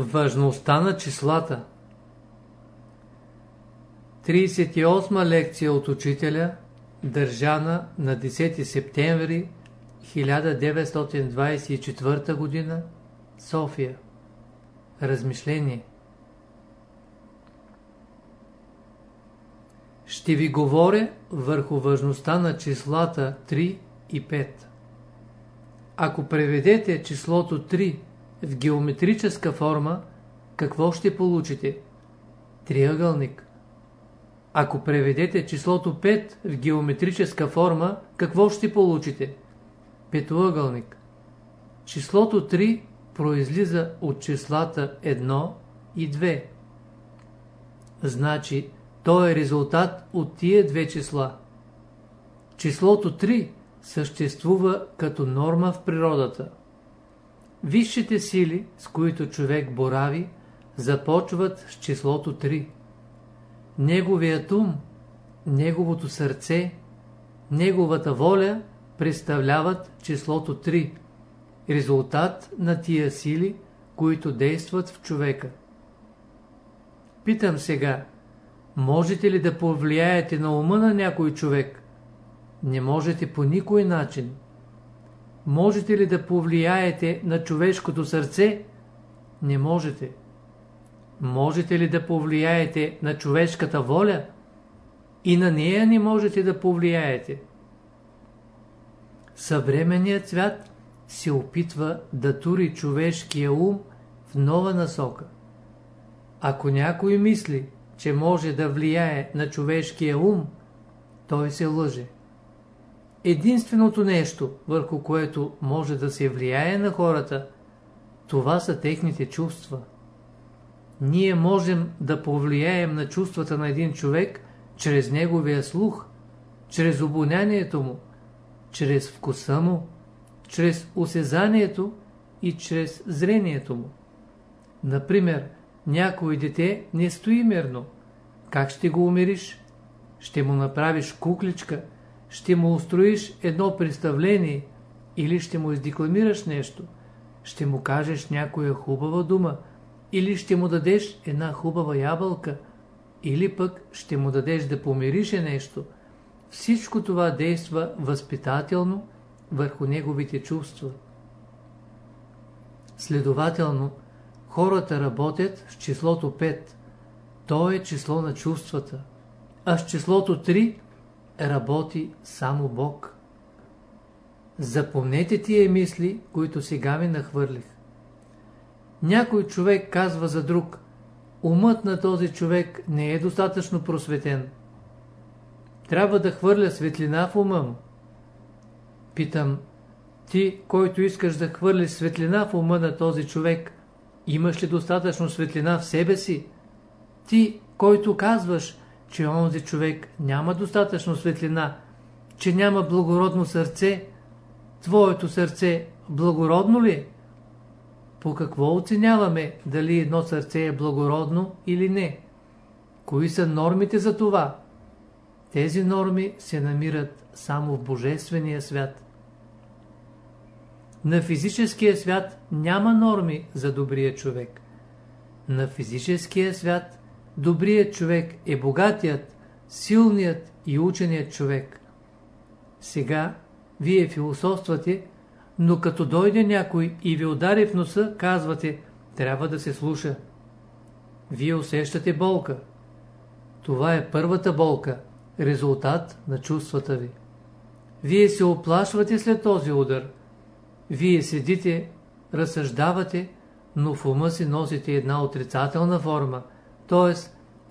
Важността на числата 38 лекция от учителя, държана на 10 септември 1924 г. София Размишление Ще ви говоря върху важността на числата 3 и 5. Ако преведете числото 3 в геометрическа форма, какво ще получите? Триъгълник. Ако преведете числото 5 в геометрическа форма, какво ще получите? Петоъгълник. Числото 3 произлиза от числата 1 и 2. Значи, то е резултат от тия две числа. Числото 3 съществува като норма в природата. Висшите сили, с които човек борави, започват с числото 3. Неговият ум, неговото сърце, неговата воля представляват числото 3, резултат на тия сили, които действат в човека. Питам сега, можете ли да повлияете на ума на някой човек? Не можете по никой начин. Можете ли да повлияете на човешкото сърце? Не можете. Можете ли да повлияете на човешката воля? И на нея не можете да повлияете. Съвременният свят се опитва да тури човешкия ум в нова насока. Ако някой мисли, че може да влияе на човешкия ум, той се лъже. Единственото нещо, върху което може да се влияе на хората, това са техните чувства. Ние можем да повлияем на чувствата на един човек чрез неговия слух, чрез обонянието му, чрез вкуса му, чрез осезанието и чрез зрението му. Например, някой дете не стои мирно. Как ще го умириш? Ще му направиш кукличка, ще му устроиш едно представление или ще му издекламираш нещо, ще му кажеш някоя хубава дума или ще му дадеш една хубава ябълка или пък ще му дадеш да помирише нещо. Всичко това действа възпитателно върху неговите чувства. Следователно, хората работят с числото 5. То е число на чувствата. А с числото 3 работи само Бог. Запомнете тия мисли, които сега ми нахвърлих. Някой човек казва за друг, умът на този човек не е достатъчно просветен. Трябва да хвърля светлина в ума му. Питам, ти, който искаш да хвърлиш светлина в ума на този човек, имаш ли достатъчно светлина в себе си? Ти, който казваш, че онзи човек няма достатъчно светлина, че няма благородно сърце, твоето сърце благородно ли? По какво оценяваме дали едно сърце е благородно или не? Кои са нормите за това? Тези норми се намират само в Божествения свят. На физическия свят няма норми за добрия човек. На физическия свят добрият човек е богатият, силният и ученият човек. Сега вие философствате, но като дойде някой и ви удари в носа, казвате, трябва да се слуша. Вие усещате болка. Това е първата болка, резултат на чувствата ви. Вие се оплашвате след този удар. Вие седите, разсъждавате, но в ума си носите една отрицателна форма – т.е.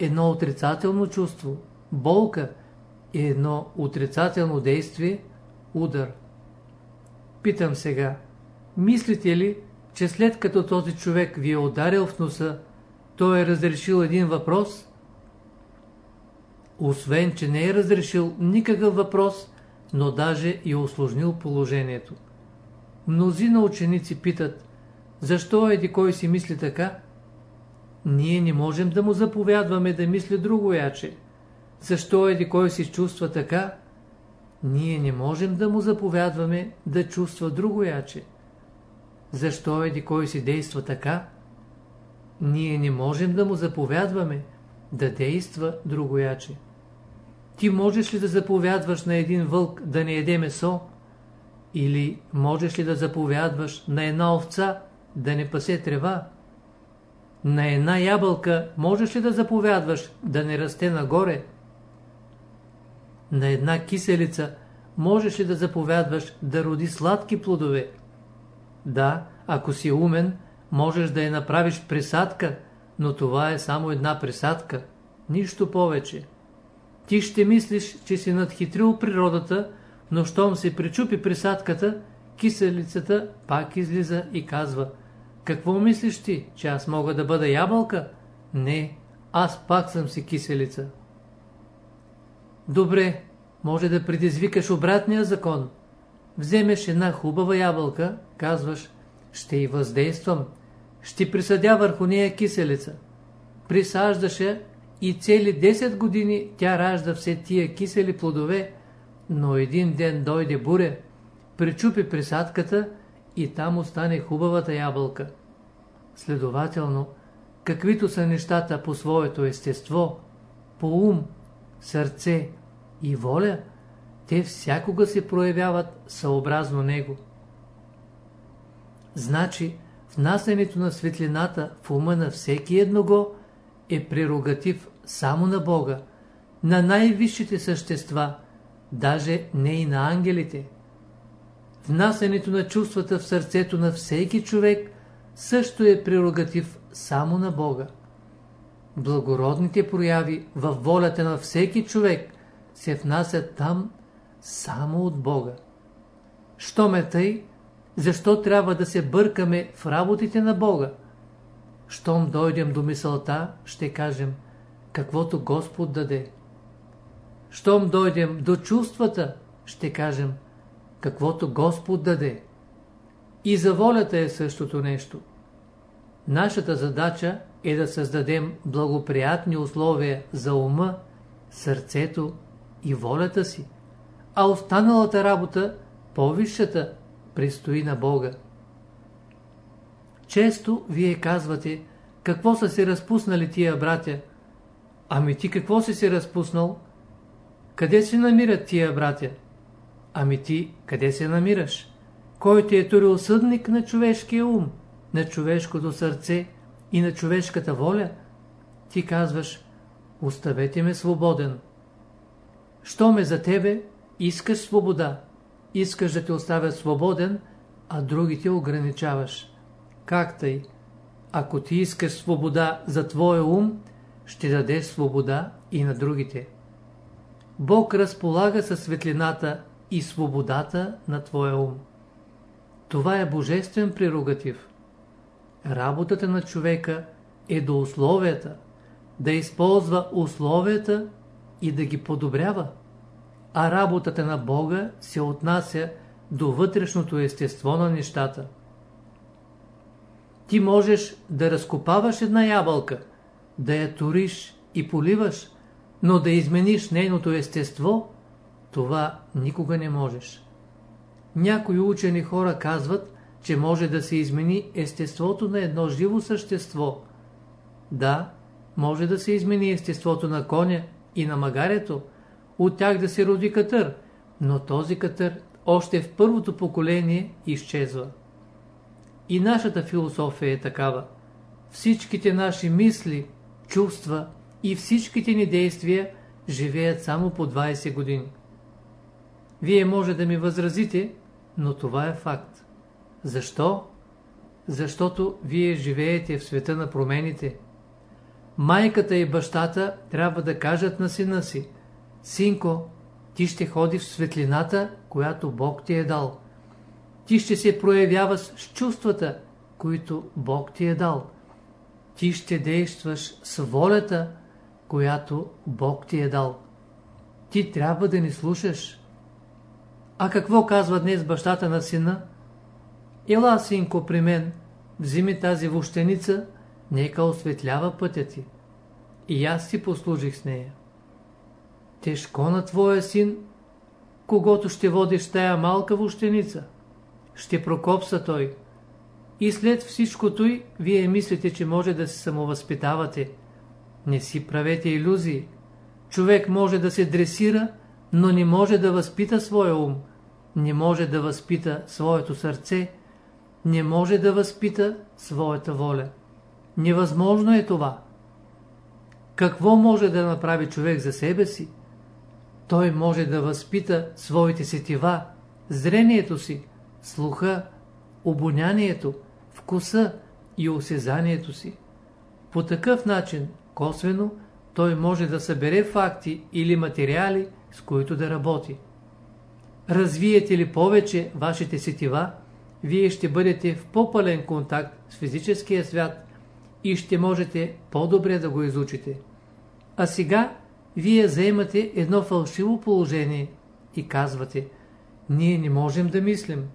едно отрицателно чувство, болка и едно отрицателно действие, удар. Питам сега, мислите ли, че след като този човек ви е ударил в носа, той е разрешил един въпрос? Освен, че не е разрешил никакъв въпрос, но даже и осложнил положението. Мнозина ученици питат, защо еди кой си мисли така? Ние не можем да му заповядваме да мисли друго яче. Защо еди кой си чувства така? Ние не можем да му заповядваме да чувства друго яче. Защо еди кой си действа така? ние не можем да му заповядваме да действа другояче. Ти можеш ли да заповядваш на един вълк да не еде месо? Или можеш ли да заповядваш на една овца да не пасе трева? На една ябълка можеш ли да заповядваш да не расте нагоре? На една киселица можеш ли да заповядваш да роди сладки плодове? Да, ако си умен, можеш да я направиш присадка, но това е само една присадка, нищо повече. Ти ще мислиш, че си надхитрил природата, но щом се причупи присадката, киселицата пак излиза и казва Какво мислиш ти, че аз мога да бъда ябълка? Не, аз пак съм си киселица. Добре, може да предизвикаш обратния закон. Вземеш една хубава ябълка, казваш, ще й въздействам, ще присъдя върху нея киселица. Присаждаш я и цели 10 години тя ражда все тия кисели плодове, но един ден дойде буря, причупи присадката и там остане хубавата ябълка. Следователно, каквито са нещата по своето естество, по ум, сърце и воля, те всякога се проявяват съобразно него. Значи, внасянето на светлината в ума на всеки едного е прерогатив само на Бога, на най-висшите същества, даже не и на ангелите. Внасянето на чувствата в сърцето на всеки човек също е прерогатив само на Бога. Благородните прояви във волята на всеки човек се внасят там само от Бога. Що ме тъй, защо трябва да се бъркаме в работите на Бога? Щом дойдем до мисълта, ще кажем, каквото Господ даде. Щом дойдем до чувствата, ще кажем, каквото Господ даде. И за волята е същото нещо. Нашата задача е да създадем благоприятни условия за ума, сърцето и волята си, а останалата работа, по-висшата, предстои на Бога. Често вие казвате, какво са се разпуснали тия братя? Ами ти какво си се разпуснал? Къде се намират тия братя? Ами ти къде се намираш? Кой ти е турил съдник на човешкия ум, на човешкото сърце и на човешката воля? Ти казваш, оставете ме свободен. Що ме за тебе, искаш свобода. Искаш да те оставя свободен, а другите ограничаваш. Как тъй? Ако ти искаш свобода за твоя ум, ще дадеш свобода и на другите. Бог разполага със светлината и свободата на твоя ум. Това е божествен прерогатив. Работата на човека е до условията, да използва условията и да ги подобрява. А работата на Бога се отнася до вътрешното естество на нещата. Ти можеш да разкопаваш една ябълка, да я туриш и поливаш, но да измениш нейното естество, това никога не можеш. Някои учени хора казват, че може да се измени естеството на едно живо същество. Да, може да се измени естеството на коня и на магарето, от тях да се роди катър, но този катър още в първото поколение изчезва. И нашата философия е такава. Всичките наши мисли, чувства и всичките ни действия живеят само по 20 години. Вие може да ми възразите, но това е факт. Защо? Защото вие живеете в света на промените. Майката и бащата трябва да кажат на сина си, Синко, ти ще ходиш в светлината, която Бог ти е дал. Ти ще се проявяваш с чувствата, които Бог ти е дал. Ти ще действаш с волята, която Бог ти е дал. Ти трябва да ни слушаш. А какво казва днес бащата на сина? Ела, синко, при мен, взими тази вощеница, нека осветлява пътя ти. И аз си послужих с нея. Тежко на твоя син, когато ще водиш тая малка вощеница. Ще прокопса той. и след всичкото и вие мислите, че може да се самовъзпитавате. Не си правете иллюзии. Човек може да се дресира, но не може да възпита своя ум, не може да възпита своето сърце, не може да възпита своята воля. Невъзможно е това. Какво може да направи човек за себе си? Той може да възпита своите сетива, зрението си, слуха, обонянието, вкуса и осезанието си. По такъв начин, косвено, той може да събере факти или материали, с които да работи. Развиете ли повече вашите сетива, вие ще бъдете в по-пълен контакт с физическия свят и ще можете по-добре да го изучите. А сега вие заемате едно фалшиво положение и казвате, ние не можем да мислим.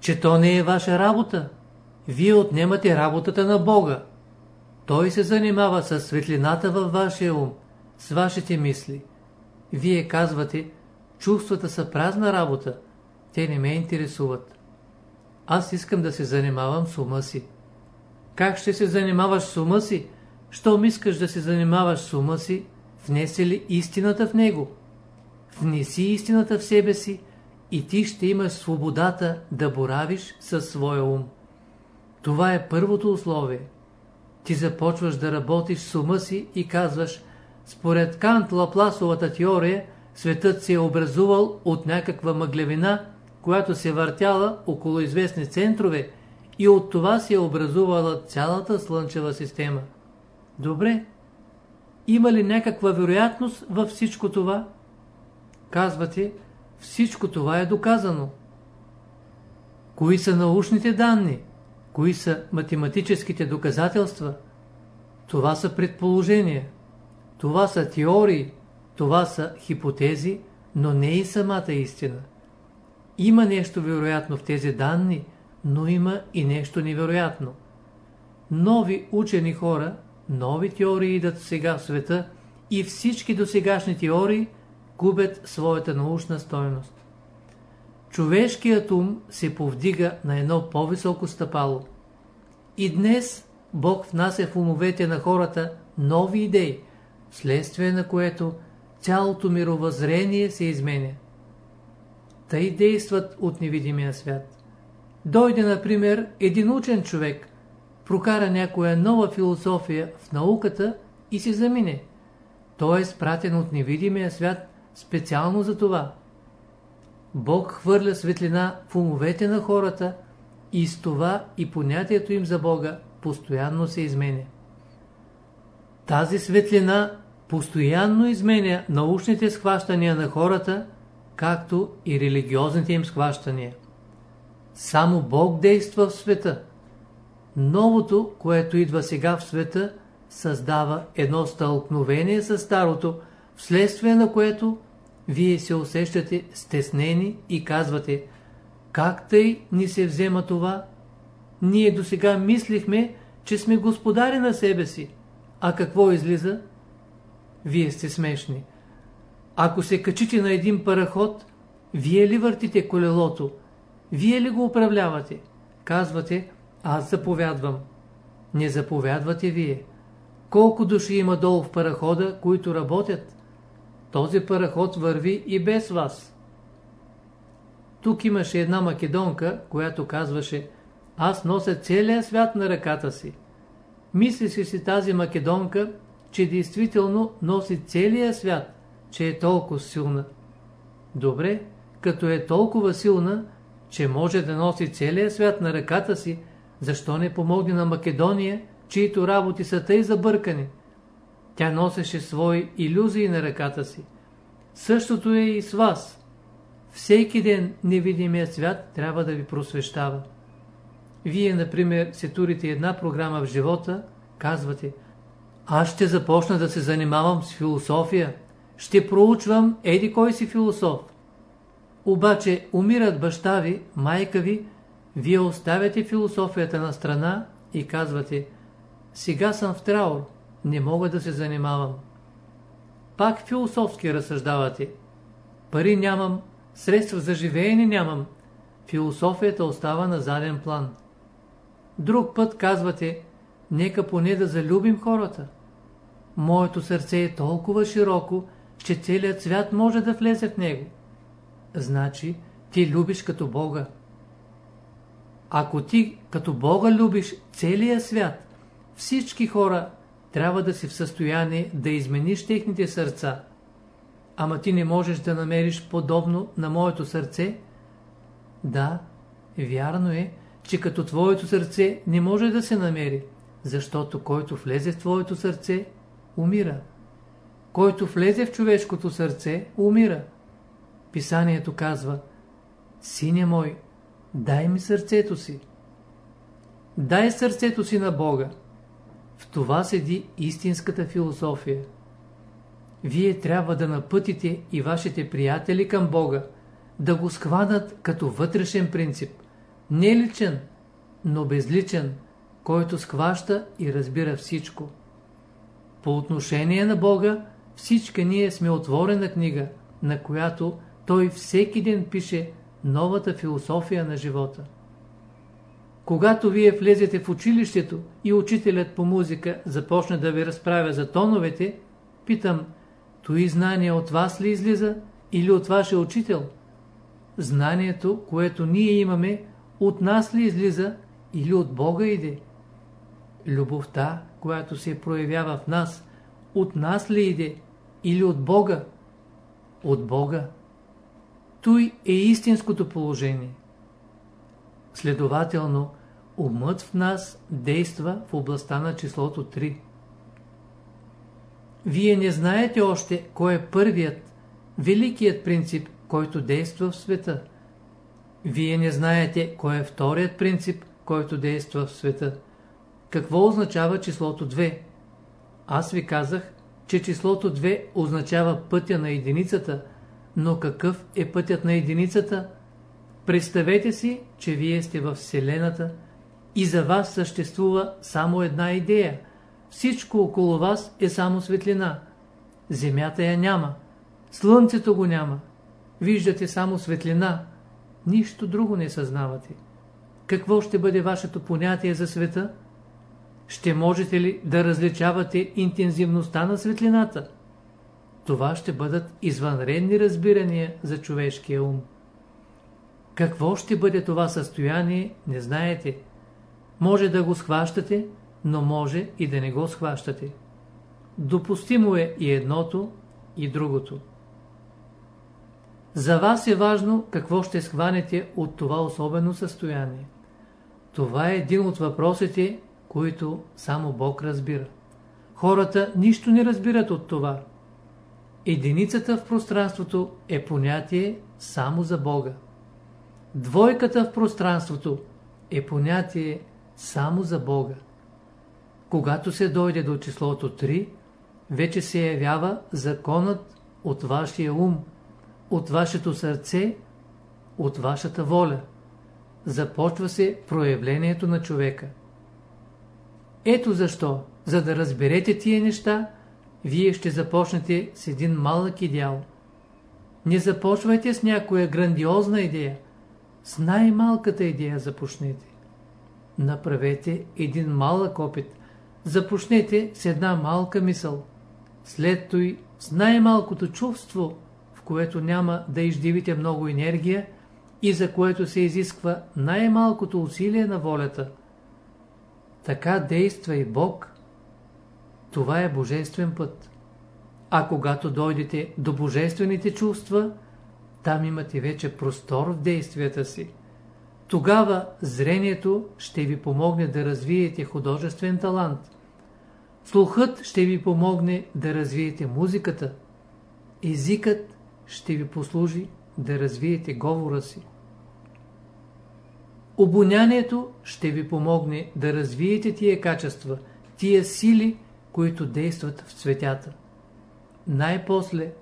Че то не е ваша работа. Вие отнемате работата на Бога. Той се занимава с светлината във вашия ум, с вашите мисли. Вие казвате, чувствата са празна работа, те не ме интересуват. Аз искам да се занимавам с ума си. Как ще се занимаваш с ума си? Щом искаш да се занимаваш с ума си, внесе ли истината в него? Внеси истината в себе си и ти ще имаш свободата да боравиш със своя ум. Това е първото условие. Ти започваш да работиш с ума си и казваш, според Кант Лапласовата теория, светът се е образувал от някаква мъглевина, която се въртяла около известни центрове и от това се е образувала цялата Слънчева система. Добре. Има ли някаква вероятност във всичко това? Казвате, всичко това е доказано. Кои са научните данни? Кои са математическите доказателства? Това са предположения. Това са теории. Това са хипотези, но не и самата истина. Има нещо вероятно в тези данни, но има и нещо невероятно. Нови учени хора, нови теории идат сега в света и всички досегашни теории губят своята научна стойност. Човешкият ум се повдига на едно по-високо стъпало. И днес Бог внася в умовете на хората нови идеи, вследствие на което цялото мировъззрение се изменя. Тъй действат от невидимия свят. Дойде, например, един учен човек, прокара някоя нова философия в науката и си замине. Той е спратен от невидимия свят специално за това. Бог хвърля светлина в умовете на хората и с това и понятието им за Бога постоянно се изменя. Тази светлина постоянно изменя научните схващания на хората, както и религиозните им схващания. Само Бог действа в света. Новото, което идва сега в света, създава едно стълкновение с старото, вследствие на което вие се усещате стеснени и казвате, как тъй ни се взема това? Ние до сега мислихме, че сме господари на себе си. А какво излиза? Вие сте смешни. Ако се качите на един параход, вие ли въртите колелото? Вие ли го управлявате? Казвате, аз заповядвам. Не заповядвате вие. Колко души има долу в парахода, които работят? Този параход върви и без вас. Тук имаше една македонка, която казваше Аз нося целия свят на ръката си. Мислеше си тази македонка, че действително носи целия свят, че е толкова силна. Добре, като е толкова силна, че може да носи целия свят на ръката си, защо не помогне на Македония, чието работи са тъй забъркани? Тя носеше свои иллюзии на ръката си. Същото е и с вас. Всеки ден невидимият свят трябва да ви просвещава. Вие, например, се турите една програма в живота, казвате Аз ще започна да се занимавам с философия, ще проучвам еди кой си философ. Обаче умират баща ви, майка ви, вие оставяте философията на страна и казвате Сега съм в траур, не мога да се занимавам. Пак философски разсъждавате. Пари нямам, средства за живеене нямам. философията остава на заден план. Друг път казвате, нека поне да залюбим хората. Моето сърце е толкова широко, че целият свят може да влезе в него. Значи, ти любиш като Бога. Ако ти като Бога любиш целия свят, всички хора трябва да си в състояние да измениш техните сърца. Ама ти не можеш да намериш подобно на моето сърце? Да, вярно е, че като твоето сърце не може да се намери, защото който влезе в твоето сърце, умира. Който влезе в човешкото сърце, умира. Писанието казва, Сине мой, дай ми сърцето си. Дай сърцето си на Бога. В това седи истинската философия. Вие трябва да напътите и вашите приятели към Бога, да го схванат като вътрешен принцип, не личен, но безличен, който схваща и разбира всичко. По отношение на Бога, всички ние сме отворена книга, на която Той всеки ден пише новата философия на живота. Когато вие влезете в училището и учителят по музика започне да ви разправя за тоновете, питам, той знание от вас ли излиза или от вашия учител? Знанието, което ние имаме, от нас ли излиза или от Бога иде? Любовта, която се проявява в нас, от нас ли иде или от Бога? От Бога. Той е истинското положение. Следователно, умът в нас действа в областта на числото 3. Вие не знаете още кой е първият, великият принцип, който действа в света. Вие не знаете кой е вторият принцип, който действа в света. Какво означава числото 2? Аз ви казах, че числото 2 означава пътя на единицата, но какъв е пътят на единицата? Представете си, че вие сте в Вселената и за вас съществува само една идея. Всичко около вас е само светлина. Земята я няма. Слънцето го няма. Виждате само светлина. Нищо друго не съзнавате. Какво ще бъде вашето понятие за света? Ще можете ли да различавате интензивността на светлината? Това ще бъдат извънредни разбирания за човешкия ум. Какво ще бъде това състояние, не знаете. Може да го схващате, но може и да не го схващате. Допустимо е и едното, и другото. За вас е важно какво ще схванете от това особено състояние. Това е един от въпросите, които само Бог разбира. Хората нищо не разбират от това. Единицата в пространството е понятие само за Бога. Двойката в пространството е понятие само за Бога. Когато се дойде до числото 3, вече се явява законът от вашия ум, от вашето сърце, от вашата воля. Започва се проявлението на човека. Ето защо, за да разберете тия неща, вие ще започнете с един малък идеал. Не започвайте с някоя грандиозна идея. С най-малката идея започнете. Направете един малък опит. Започнете с една малка мисъл. След той с най-малкото чувство, в което няма да издивите много енергия и за което се изисква най-малкото усилие на волята. Така действа и Бог. Това е божествен път. А когато дойдете до божествените чувства, там имате вече простор в действията си. Тогава зрението ще ви помогне да развиете художествен талант. Слухът ще ви помогне да развиете музиката. Езикът ще ви послужи да развиете говора си. Обонянието ще ви помогне да развиете тия качества, тия сили, които действат в цветята. Най-после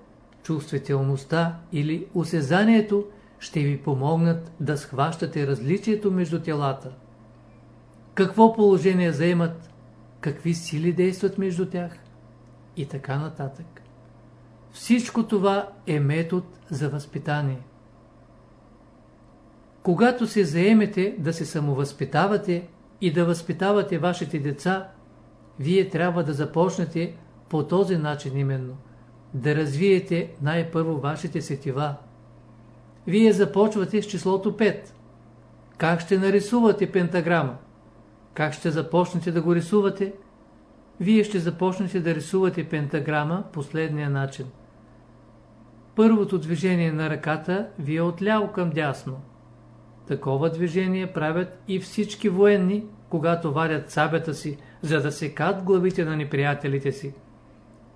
чувствителността или осезанието ще ви помогнат да схващате различието между телата. Какво положение заемат, какви сили действат между тях и така нататък. Всичко това е метод за възпитание. Когато се заемете да се самовъзпитавате и да възпитавате вашите деца, вие трябва да започнете по този начин именно. Да развиете най-първо вашите сетива. Вие започвате с числото 5. Как ще нарисувате пентаграма? Как ще започнете да го рисувате? Вие ще започнете да рисувате пентаграма последния начин. Първото движение на ръката ви е отляво към дясно. Такова движение правят и всички военни, когато варят сабята си, за да секат главите на неприятелите си.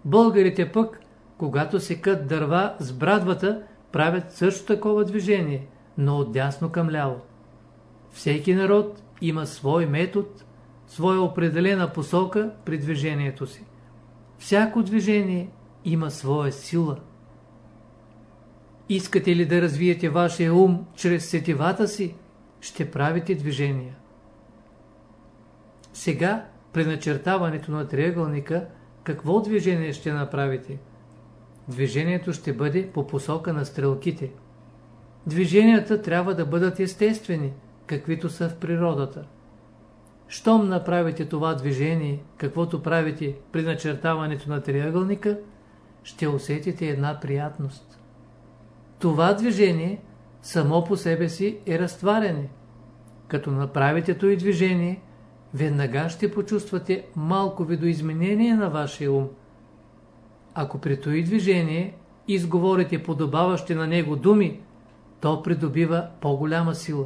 Българите пък, когато секат дърва с брадвата, правят също такова движение, но от дясно към ляво. Всеки народ има свой метод, своя определена посока при движението си. Всяко движение има своя сила. Искате ли да развиете вашия ум чрез сетивата си, ще правите движения. Сега, при начертаването на триъгълника, какво движение ще направите? Движението ще бъде по посока на стрелките. Движенията трябва да бъдат естествени, каквито са в природата. Щом направите това движение, каквото правите при начертаването на триъгълника, ще усетите една приятност. Това движение само по себе си е разтваряне. Като направите това движение, веднага ще почувствате малко видоизменение на вашия ум. Ако при това движение изговорите подобаващи на него думи, то придобива по-голяма сила.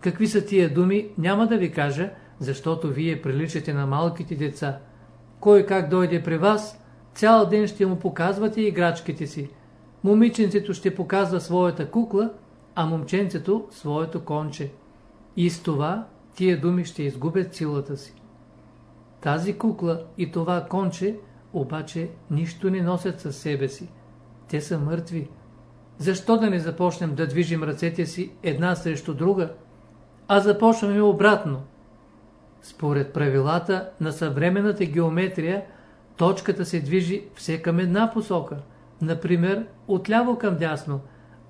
Какви са тия думи, няма да ви кажа, защото вие приличате на малките деца. Кой как дойде при вас, цял ден ще му показвате играчките си. Момиченцето ще показва своята кукла, а момченцето своето конче. И с това тия думи ще изгубят силата си. Тази кукла и това конче обаче нищо не носят със себе си. Те са мъртви. Защо да не започнем да движим ръцете си една срещу друга, а започваме обратно? Според правилата на съвременната геометрия, точката се движи все към една посока, например отляво към дясно,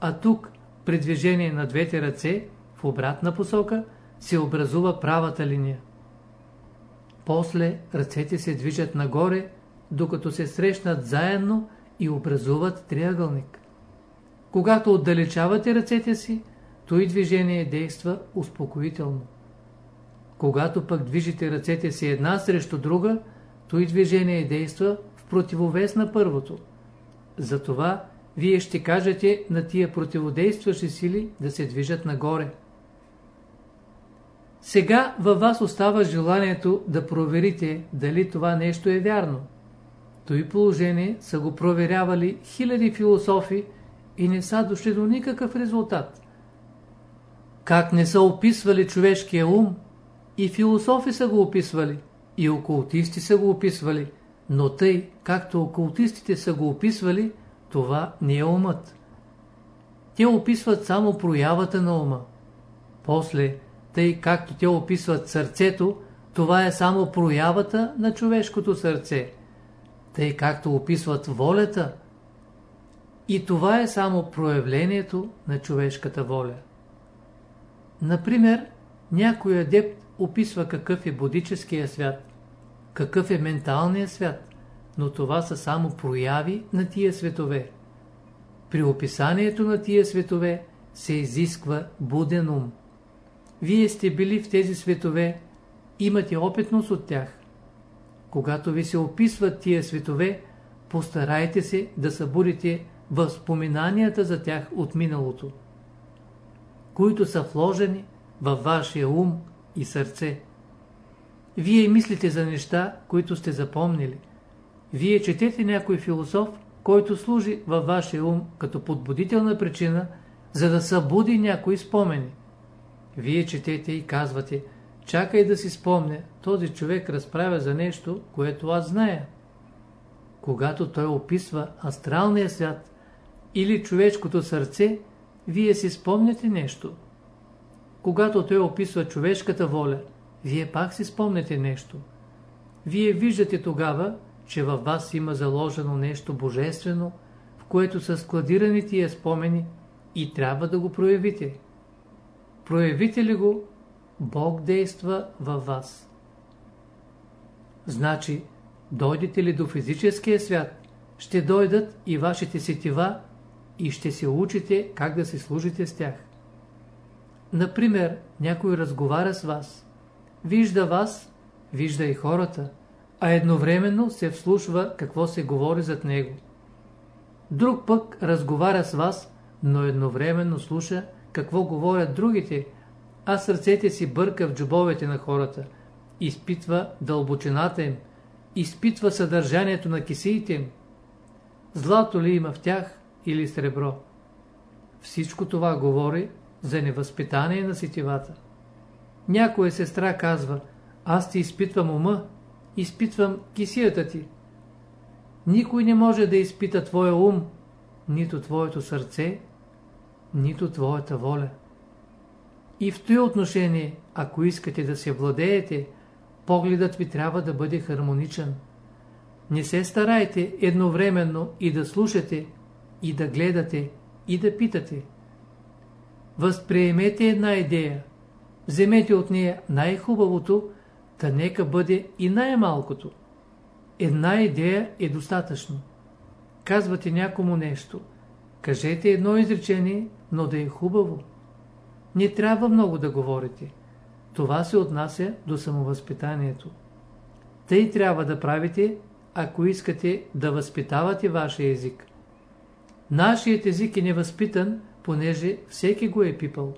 а тук при движение на двете ръце в обратна посока се образува правата линия. После ръцете се движат нагоре, докато се срещнат заедно и образуват триъгълник. Когато отдалечавате ръцете си, той движение действа успокоително. Когато пък движите ръцете си една срещу друга, той движение действа в противовес на първото. Затова вие ще кажете на тия противодействащи сили да се движат нагоре. Сега във вас остава желанието да проверите дали това нещо е вярно. Той положение са го проверявали хиляди философи и не са дошли до никакъв резултат. Как не са описвали човешкия ум, и философи са го описвали, и окултисти са го описвали, но тъй, както окултистите са го описвали, това не е умът. Те описват само проявата на ума. После, тъй както те описват сърцето, това е само проявата на човешкото сърце. Тъй както описват волята, и това е само проявлението на човешката воля. Например, някой адепт описва какъв е будическия свят, какъв е менталният свят, но това са само прояви на тия светове. При описанието на тия светове се изисква буден ум. Вие сте били в тези светове, имате опитност от тях. Когато ви се описват тия светове, постарайте се да събудите възпоминанията за тях от миналото, които са вложени във вашия ум и сърце. Вие мислите за неща, които сте запомнили. Вие четете някой философ, който служи във вашия ум като подбудителна причина, за да събуди някои спомени. Вие четете и казвате, чакай да си спомня, този човек разправя за нещо, което аз зная. Когато той описва астралния свят или човешкото сърце, вие си спомняте нещо. Когато той описва човешката воля, вие пак си спомнете нещо. Вие виждате тогава, че във вас има заложено нещо божествено, в което са складирани тия спомени и трябва да го проявите. проявите ли го, Бог действа във вас. Значи, дойдете ли до физическия свят, ще дойдат и вашите сетива и ще се учите как да се служите с тях. Например, някой разговаря с вас. Вижда вас, вижда и хората, а едновременно се вслушва какво се говори зад него. Друг пък разговаря с вас, но едновременно слуша какво говорят другите, а сърцете си бърка в джобовете на хората, изпитва дълбочината им, изпитва съдържанието на кисиите им. Злато ли има в тях или сребро? Всичко това говори за невъзпитание на сетивата. Някоя сестра казва, аз ти изпитвам ума, изпитвам кисията ти. Никой не може да изпита твоя ум, нито твоето сърце, нито твоята воля. И в този отношение, ако искате да се владеете, погледът ви трябва да бъде хармоничен. Не се старайте едновременно и да слушате, и да гледате, и да питате. Възприемете една идея, вземете от нея най-хубавото, та нека бъде и най-малкото. Една идея е достатъчно. Казвате някому нещо. Кажете едно изречение, но да е хубаво. Не трябва много да говорите. Това се отнася до самовъзпитанието. Тъй трябва да правите, ако искате да възпитавате вашия език. Нашият език е невъзпитан, понеже всеки го е пипал.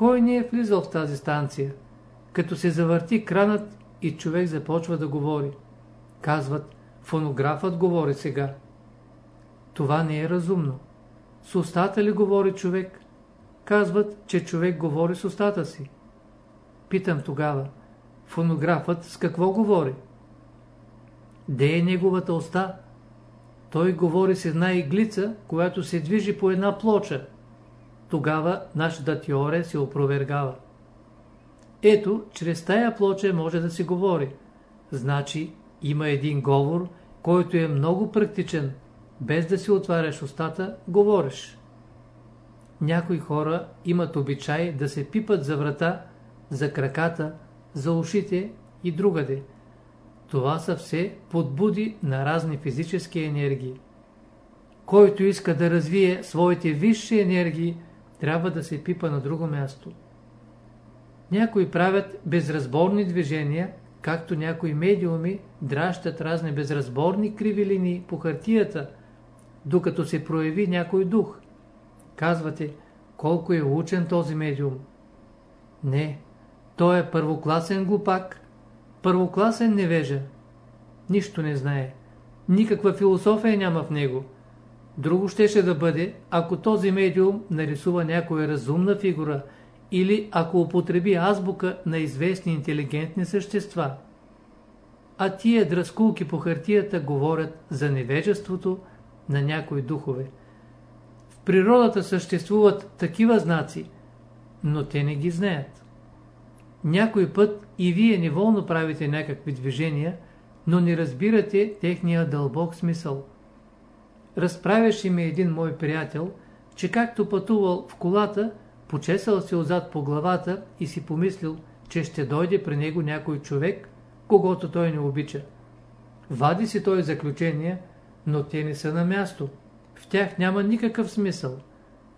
Кой не е влизал в тази станция? Като се завърти кранът и човек започва да говори. Казват, фонографът говори сега. Това не е разумно. С устата ли говори човек? Казват, че човек говори с устата си. Питам тогава, фонографът с какво говори? Де е неговата уста? Той говори с една иглица, която се движи по една плоча. Тогава нашата теория се опровергава. Ето, чрез тая плоча може да се говори. Значи, има един говор, който е много практичен. Без да си отваряш устата, говориш. Някои хора имат обичай да се пипат за врата, за краката, за ушите и другаде. Това са все подбуди на разни физически енергии. Който иска да развие своите висши енергии, трябва да се пипа на друго място. Някои правят безразборни движения, както някои медиуми дращат разни безразборни криви линии по хартията, докато се прояви някой дух. Казвате, колко е учен този медиум. Не, той е първокласен глупак, първокласен невежа. Нищо не знае. Никаква философия няма в него. Друго щеше да бъде, ако този медиум нарисува някоя разумна фигура или ако употреби азбука на известни интелигентни същества. А тия дръскулки по хартията говорят за невежеството на някои духове. В природата съществуват такива знаци, но те не ги знаят. Някой път и вие неволно правите някакви движения, но не разбирате техния дълбок смисъл. Разправяше ми един мой приятел, че както пътувал в колата, почесал се отзад по главата и си помислил, че ще дойде при него някой човек, когато той не обича. Вади си той заключение, но те не са на място. В тях няма никакъв смисъл.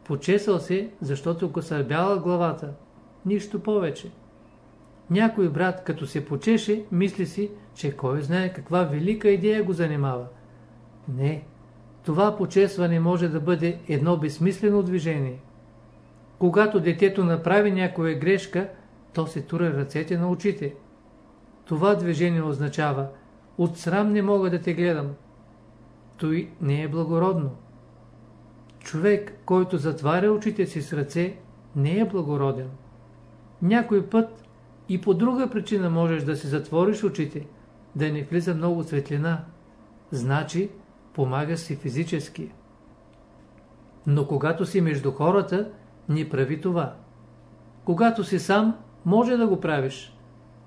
Почесал се, защото го сърбяла главата. Нищо повече. Някой брат, като се почеше, мисли си, че кой знае каква велика идея го занимава. Не, това почесване може да бъде едно безсмислено движение. Когато детето направи някоя грешка, то се тура ръцете на очите. Това движение означава «От срам не мога да те гледам». Той не е благородно. Човек, който затваря очите си с ръце, не е благороден. Някой път и по друга причина можеш да си затвориш очите, да не влиза много светлина. Значи, помагаш си физически. Но когато си между хората, не прави това. Когато си сам, може да го правиш.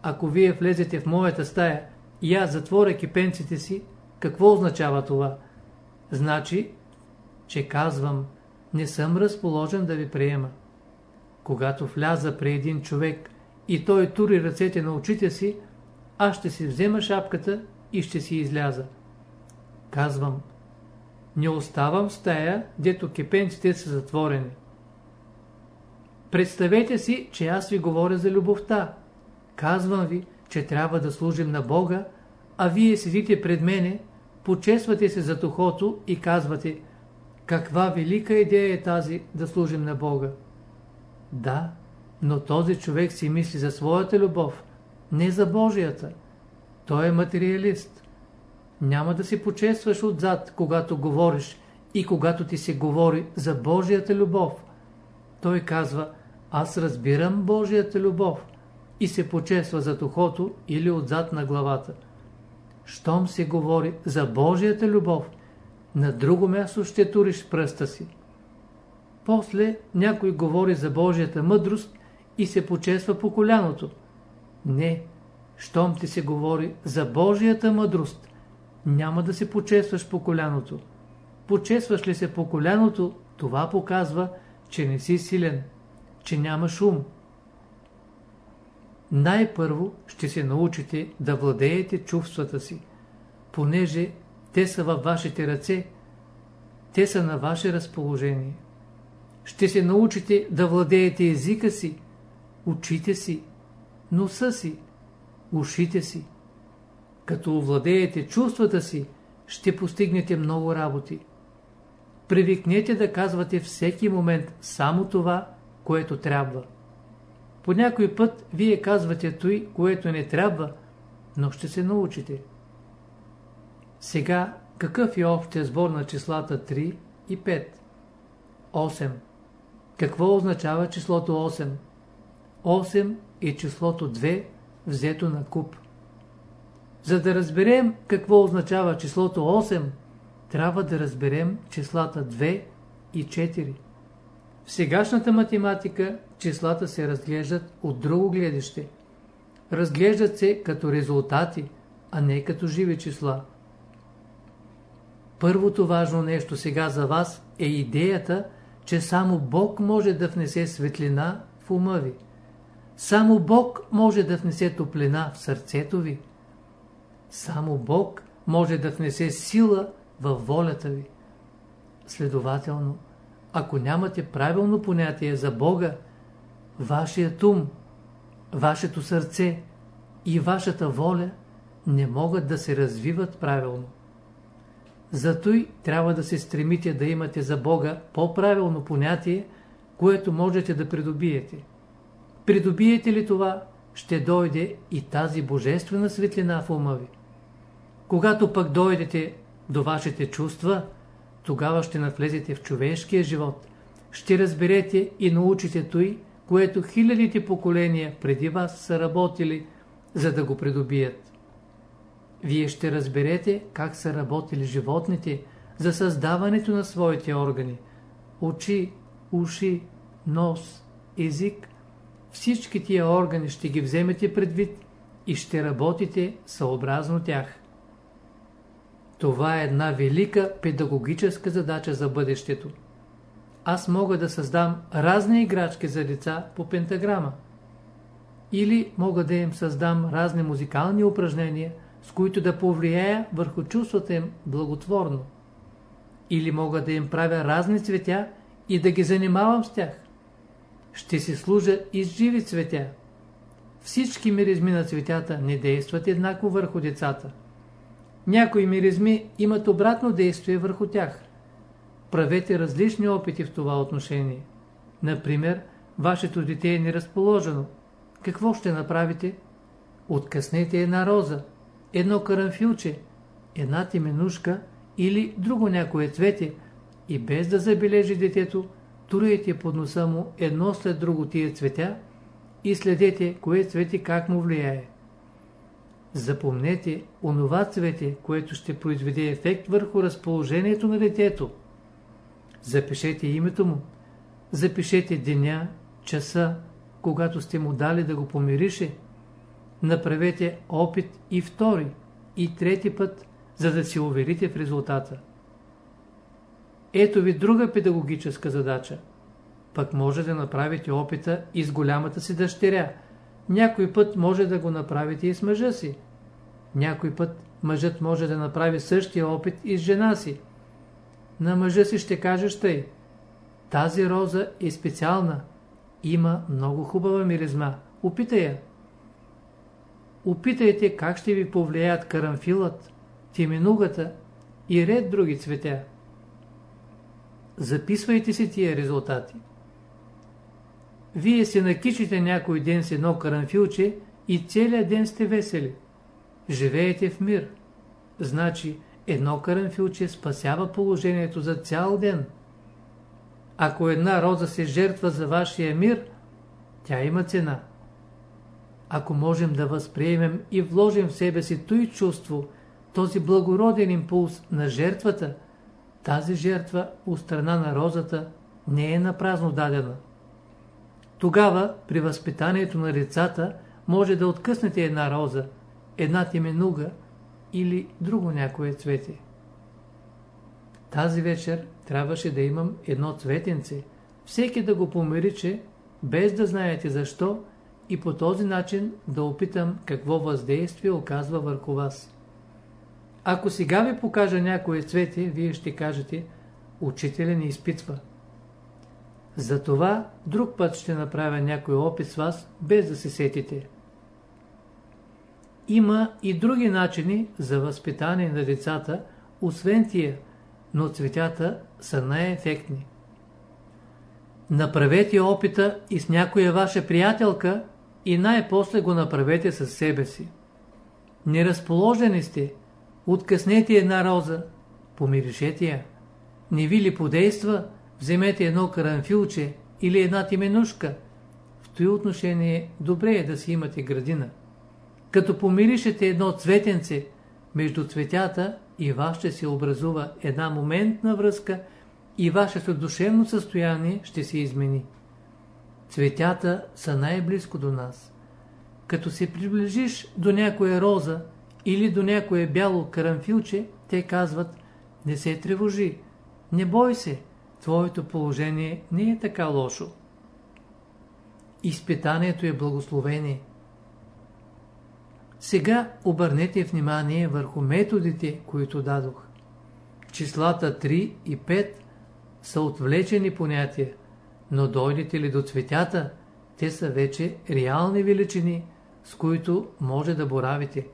Ако вие влезете в моята стая и аз затворя кипенците си, какво означава това? Значи, че казвам, не съм разположен да ви приема. когато вляза при един човек и той тури ръцете на очите си, аз ще си взема шапката и ще си изляза. Казвам, не оставам в стая, дето кепенците са затворени. Представете си, че аз ви говоря за любовта. Казвам ви, че трябва да служим на Бога, а вие седите пред мене, почесвате се за тухото и казвате, каква велика идея е тази да служим на Бога. Да, но този човек си мисли за своята любов, не за Божията. Той е материалист. Няма да се почестваш отзад, когато говориш и когато ти се говори за Божията любов. Той казва, аз разбирам Божията любов и се почества за тухото или отзад на главата. Щом се говори за Божията любов, на друго място ще туриш пръста си. После някой говори за Божията мъдрост и се почесва по коляното. Не, щом ти се говори за Божията мъдрост, няма да се почесваш по коляното. Почесваш ли се по коляното, това показва, че не си силен, че няма шум. Най-първо ще се научите да владеете чувствата си, понеже те са във вашите ръце, те са на ваше разположение. Ще се научите да владеете езика си, очите си, носа си, ушите си. Като овладеете чувствата си, ще постигнете много работи. Привикнете да казвате всеки момент само това, което трябва. По някой път вие казвате той, което не трябва, но ще се научите. Сега, какъв е общия сбор на числата 3 и 5? 8. Какво означава числото 8? 8 е числото 2, взето на куп. За да разберем какво означава числото 8, трябва да разберем числата 2 и 4. В сегашната математика числата се разглеждат от друго гледаще. Разглеждат се като резултати, а не като живи числа. Първото важно нещо сега за вас е идеята, че само Бог може да внесе светлина в ума ви. Само Бог може да внесе топлина в сърцето ви. Само Бог може да внесе сила във волята ви. Следователно, ако нямате правилно понятие за Бога, вашият ум, вашето сърце и вашата воля не могат да се развиват правилно. Зато и трябва да се стремите да имате за Бога по-правилно понятие, което можете да придобиете. Придобиете ли това, ще дойде и тази божествена светлина в ума ви. Когато пък дойдете до вашите чувства, тогава ще навлезете в човешкия живот, ще разберете и научите той, което хилядите поколения преди вас са работили, за да го придобият. Вие ще разберете как са работили животните за създаването на своите органи. Очи, уши, нос, език. Всички тия органи ще ги вземете предвид и ще работите съобразно тях. Това е една велика педагогическа задача за бъдещето. Аз мога да създам разни играчки за деца по пентаграма. Или мога да им създам разни музикални упражнения, с които да повлияя върху чувствата им благотворно. Или мога да им правя разни цветя и да ги занимавам с тях. Ще си служа и с живи цветя. Всички миризми на цветята не действат еднакво върху децата. Някои миризми имат обратно действие върху тях. Правете различни опити в това отношение. Например, вашето дете е неразположено. Какво ще направите? Откъснете една роза, едно карамфилче, една теменушка или друго някое цвете и без да забележи детето, турете под носа му едно след друго тия цветя и следете кое цвете как му влияе. Запомнете онова цвете, което ще произведе ефект върху разположението на детето. Запишете името му. Запишете деня, часа, когато сте му дали да го помирише. Направете опит и втори, и трети път, за да се уверите в резултата. Ето ви друга педагогическа задача. пък може да направите опита и с голямата си дъщеря. Някой път може да го направите и с мъжа си. Някой път мъжът може да направи същия опит и с жена си. На мъжа си ще кажеш тъй. Тази роза е специална. Има много хубава миризма. Опитай я. Опитайте как ще ви повлияят карамфилът, тиминугата и ред други цветя. Записвайте си тия резултати. Вие се накичите някой ден с едно карамфилче и целият ден сте весели. Живеете в мир. Значи, едно карамфилче спасява положението за цял ден. Ако една роза се жертва за вашия мир, тя има цена. Ако можем да възприемем и вложим в себе си той чувство, този благороден импулс на жертвата, тази жертва от страна на розата не е напразно дадена. Тогава при възпитанието на децата може да откъснете една роза, една теменуга или друго някое цвете. Тази вечер трябваше да имам едно цветенце, всеки да го помириче, без да знаете защо, и по този начин да опитам какво въздействие оказва върху вас. Ако сега ви покажа някое цвете, вие ще кажете, учителя не изпитва. Затова друг път ще направя някой опит с вас, без да се сетите. Има и други начини за възпитание на децата, освен тия, но цветята са най-ефектни. Направете опита и с някоя ваша приятелка и най-после го направете със себе си. Неразположени сте, откъснете една роза, помиришете я. Не ви ли подейства, вземете едно карамфилче или една тименушка. В този отношение добре е да си имате градина. Като помиришете едно цветенце, между цветята и вас ще се образува една моментна връзка и вашето душевно състояние ще се измени. Цветята са най-близко до нас. Като се приближиш до някоя роза или до някое бяло карамфилче, те казват, не се тревожи, не бой се, твоето положение не е така лошо. Изпитанието е благословение. Сега обърнете внимание върху методите, които дадох. Числата 3 и 5 са отвлечени понятия, но дойдете ли до цветята, те са вече реални величини, с които може да боравите.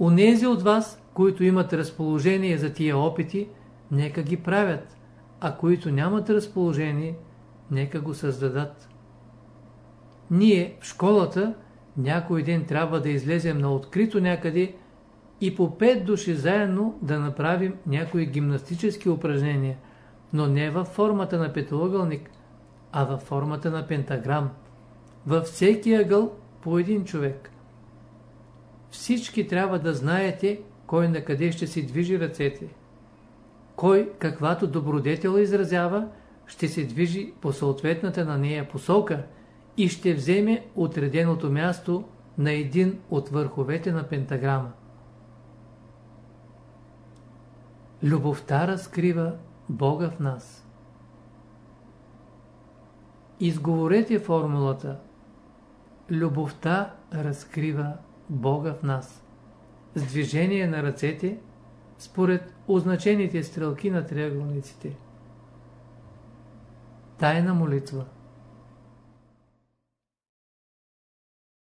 Унези от вас, които имат разположение за тия опити, нека ги правят, а които нямат разположение, нека го създадат. Ние в школата някой ден трябва да излезем на открито някъде и по пет души заедно да направим някои гимнастически упражнения, но не във формата на петоъгълник, а във формата на пентаграм. Във всеки ъгъл по един човек. Всички трябва да знаете кой на къде ще си движи ръцете. Кой каквато добродетел изразява, ще се движи по съответната на нея посока и ще вземе отреденото място на един от върховете на пентаграма. Любовта разкрива Бога в нас. Изговорете формулата Любовта разкрива Бога в нас. С движение на ръцете, според означените стрелки на триъгълниците. Тайна молитва